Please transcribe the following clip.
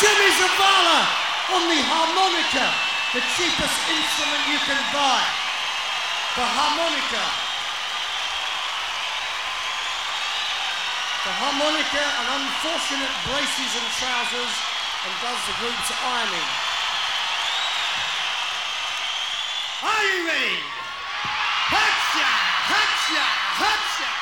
Jimmy Zavala on the harmonica, the cheapest instrument you can buy. The harmonica. The harmonica and unfortunate braces and trousers and does the group's ironing. Are you ready? Hutcha! Hutcha! Hutcha!